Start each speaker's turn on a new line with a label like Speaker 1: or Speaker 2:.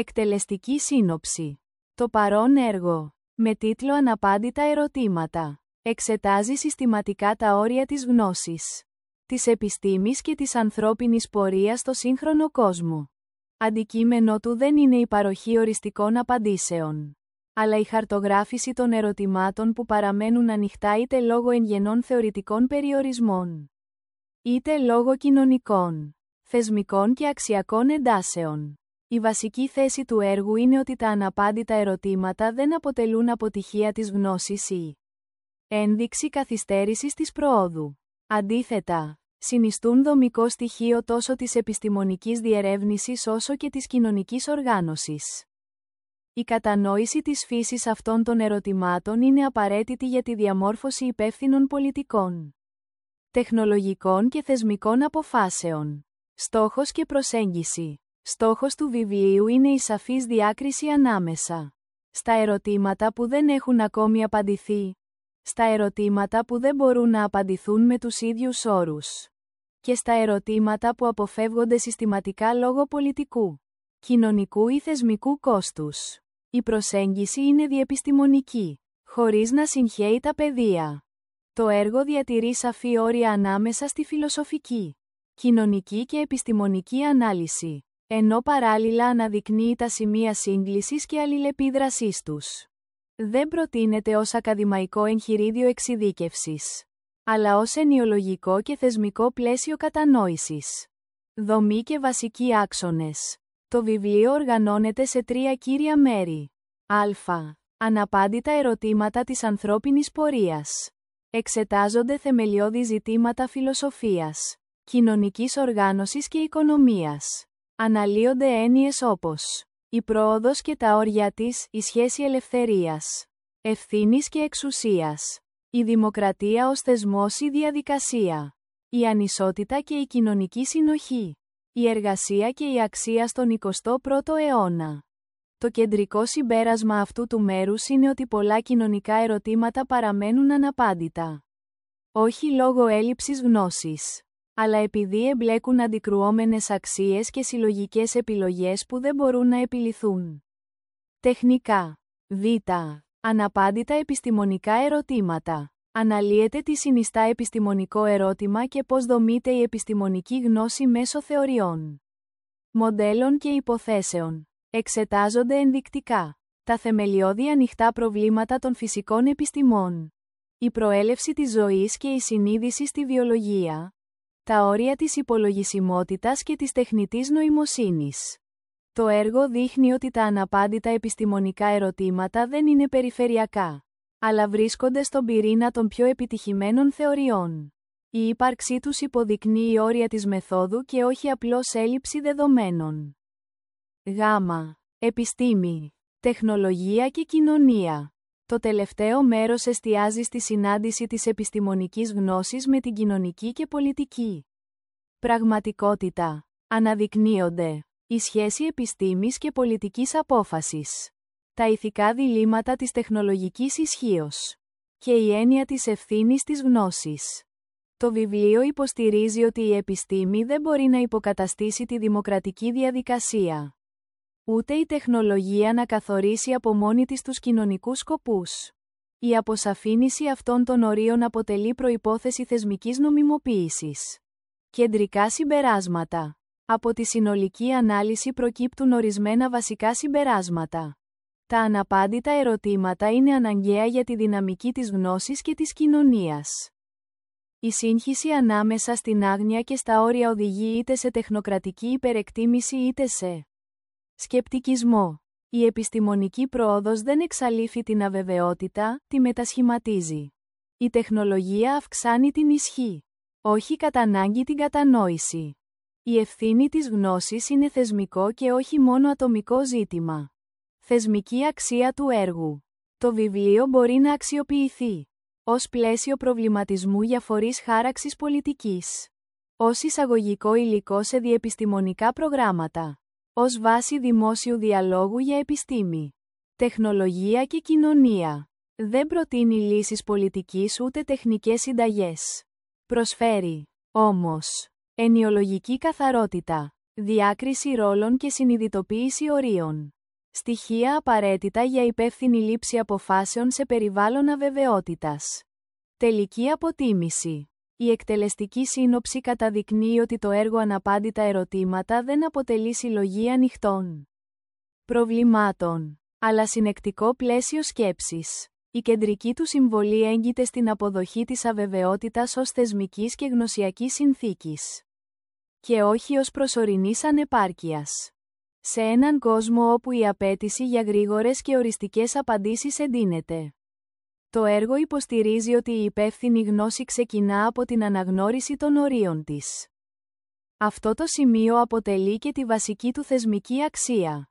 Speaker 1: Εκτελεστική σύνοψη. Το παρόν έργο. Με τίτλο Αναπάντητα ερωτήματα. Εξετάζει συστηματικά τα όρια της γνώσης. Της επιστήμης και της ανθρώπινης πορείας στο σύγχρονο κόσμο. Αντικείμενο του δεν είναι η παροχή οριστικών απαντήσεων. Αλλά η χαρτογράφηση των ερωτημάτων που παραμένουν ανοιχτά είτε λόγω εγγενών θεωρητικών περιορισμών. Είτε λόγω κοινωνικών, θεσμικών και αξιακών εντάσεων. Η βασική θέση του έργου είναι ότι τα αναπάντητα ερωτήματα δεν αποτελούν αποτυχία της γνώσης ή ένδειξη καθυστέρησης της προόδου. Αντίθετα, συνιστούν δομικό στοιχείο τόσο της επιστημονικής διερεύνησης όσο και της κοινωνικής οργάνωσης. Η κατανόηση της φύσης αυτών των ερωτημάτων είναι απαραίτητη για τη διαμόρφωση υπεύθυνων πολιτικών, τεχνολογικών και θεσμικών αποφάσεων. Στόχος και προσέγγιση Στόχος του βιβλίου είναι η σαφής διάκριση ανάμεσα στα ερωτήματα που δεν έχουν ακόμη απαντηθεί, στα ερωτήματα που δεν μπορούν να απαντηθούν με τους ίδιους όρους και στα ερωτήματα που αποφεύγονται συστηματικά λόγω πολιτικού, κοινωνικού ή θεσμικού κόστους. Η προσέγγιση είναι διεπιστημονική, χωρίς να συγχαίει τα πεδία. Το έργο διατηρεί σαφή όρια ανάμεσα στη φιλοσοφική, κοινωνική και επιστημονική ανάλυση ενώ παράλληλα αναδεικνύει τα σημεία σύγκλησης και αλληλεπίδρασής τους. Δεν προτείνεται ως ακαδημαϊκό εγχειρίδιο εξειδίκευσης, αλλά ως ενιολογικό και θεσμικό πλαίσιο κατανόησης. Δομή και βασικοί άξονες. Το βιβλίο οργανώνεται σε τρία κύρια μέρη. Α. Αναπάντητα ερωτήματα της ανθρώπινης πορείας. Εξετάζονται θεμελιώδη ζητήματα φιλοσοφίας, κοινωνικής οργάνωσης και οικονομίας. Αναλύονται έννοιες όπως η πρόοδος και τα όρια της, η σχέση ελευθερίας, ευθύνης και εξουσίας, η δημοκρατία ως θεσμός ή διαδικασία, η ανισότητα και η κοινωνική συνοχή, η εργασία και η αξία στον 21ο αιώνα. Το κεντρικό συμπέρασμα αυτού του μέρους είναι ότι πολλά κοινωνικά ερωτήματα παραμένουν αναπάντητα. Όχι λόγω έλλειψης γνώσης αλλά επειδή εμπλέκουν αντικρουόμενες αξίες και συλλογικές επιλογές που δεν μπορούν να επιληθούν. Τεχνικά. Β. Αναπάντητα επιστημονικά ερωτήματα. Αναλύεται τι συνιστά επιστημονικό ερώτημα και πώς δομείται η επιστημονική γνώση μέσω θεωριών, μοντέλων και υποθέσεων. Εξετάζονται ενδεικτικά τα θεμελιώδη ανοιχτά προβλήματα των φυσικών επιστημών. Η προέλευση της ζωής και η συνείδηση στη βιολογία, τα όρια της υπολογισιμότητας και της τεχνητής νοημοσύνης. Το έργο δείχνει ότι τα αναπάντητα επιστημονικά ερωτήματα δεν είναι περιφερειακά, αλλά βρίσκονται στον πυρήνα των πιο επιτυχημένων θεωριών. Η ύπαρξή τους υποδεικνύει όρια της μεθόδου και όχι απλώς έλλειψη δεδομένων. Γ. Επιστήμη, τεχνολογία και κοινωνία. Το τελευταίο μέρος εστιάζει στη συνάντηση της επιστημονικής γνώσης με την κοινωνική και πολιτική. Πραγματικότητα. Αναδεικνύονται. Η σχέση επιστήμης και πολιτικής απόφασης. Τα ηθικά διλήμματα της τεχνολογικής ισχύως. Και η έννοια της ευθύνης της γνώσης. Το βιβλίο υποστηρίζει ότι η επιστήμη δεν μπορεί να υποκαταστήσει τη δημοκρατική διαδικασία ούτε η τεχνολογία να καθορίσει από μόνη της τους κοινωνικούς σκοπούς. Η αποσαφήνιση αυτών των ορίων αποτελεί προϋπόθεση θεσμικής νομιμοποίησης. Κεντρικά συμπεράσματα. Από τη συνολική ανάλυση προκύπτουν ορισμένα βασικά συμπεράσματα. Τα αναπάντητα ερωτήματα είναι αναγκαία για τη δυναμική της γνώσης και της κοινωνίας. Η σύγχυση ανάμεσα στην άγνοια και στα όρια οδηγεί είτε σε τεχνοκρατική υπερεκτίμηση είτε σε Σκεπτικισμό. Η επιστημονική πρόοδος δεν εξαλείφει την αβεβαιότητα, τη μετασχηματίζει. Η τεχνολογία αυξάνει την ισχύ. Όχι κατά ανάγκη την κατανόηση. Η ευθύνη της γνώσης είναι θεσμικό και όχι μόνο ατομικό ζήτημα. Θεσμική αξία του έργου. Το βιβλίο μπορεί να αξιοποιηθεί ως πλαίσιο προβληματισμού για φορείς χάραξης πολιτικής. Ως εισαγωγικό υλικό σε διεπιστημονικά προγράμματα ως βάση δημόσιου διαλόγου για επιστήμη, τεχνολογία και κοινωνία. Δεν προτείνει λύσεις πολιτικής ούτε τεχνικές συνταγές. Προσφέρει, όμως, ενιολογική καθαρότητα, Διάκριση ρόλων και συνειδητοποίηση ορίων. Στοιχεία απαραίτητα για υπεύθυνη λήψη αποφάσεων σε περιβάλλον αβεβαιότητας. Τελική αποτίμηση. Η εκτελεστική σύνοψη καταδεικνύει ότι το έργο αναπάντητα ερωτήματα δεν αποτελεί συλλογή ανοιχτών προβλημάτων, αλλά συνεκτικό πλαίσιο σκέψης. Η κεντρική του συμβολή έγκυται στην αποδοχή της αβεβαιότητας ως θεσμικής και γνωσιακής συνθήκης. Και όχι ως προσωρινής ανεπάρκειας. Σε έναν κόσμο όπου η απέτηση για γρήγορες και οριστικές απαντήσεις εντείνεται. Το έργο υποστηρίζει ότι η υπεύθυνη γνώση ξεκινά από την αναγνώριση των ορίων της. Αυτό το σημείο αποτελεί και τη βασική του θεσμική αξία.